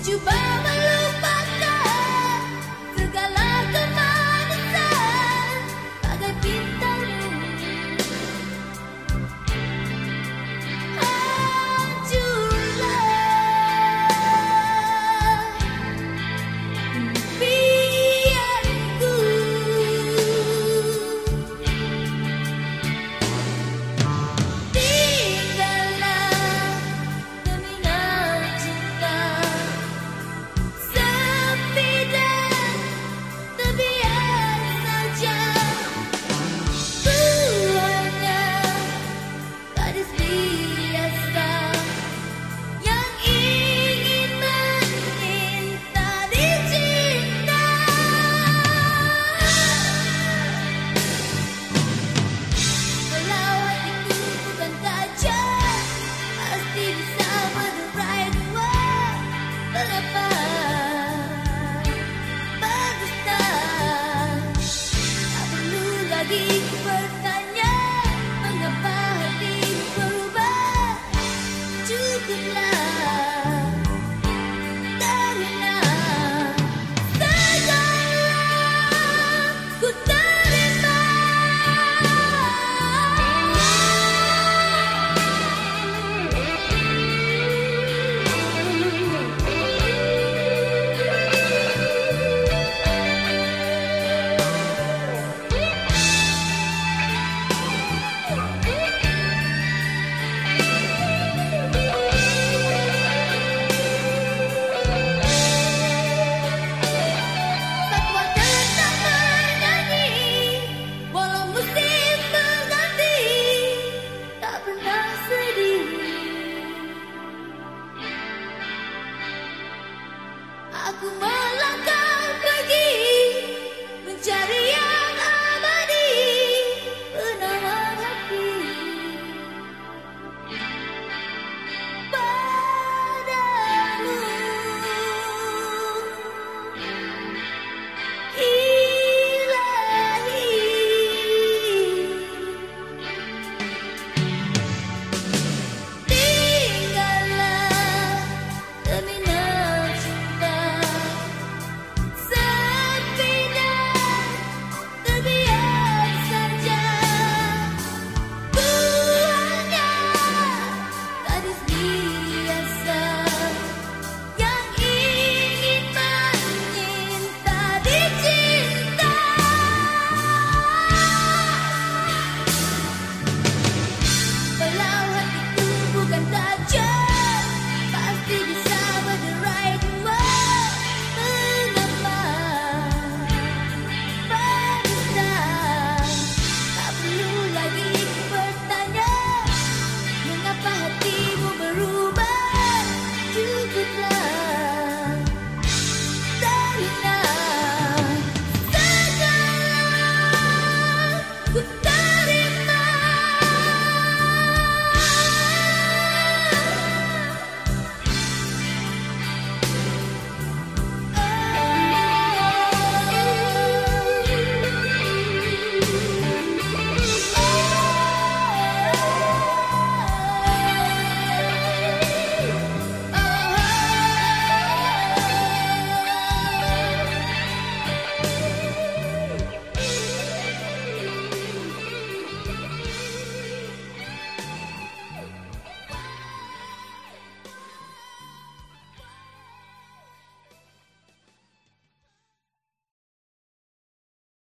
Did you buy Aku mau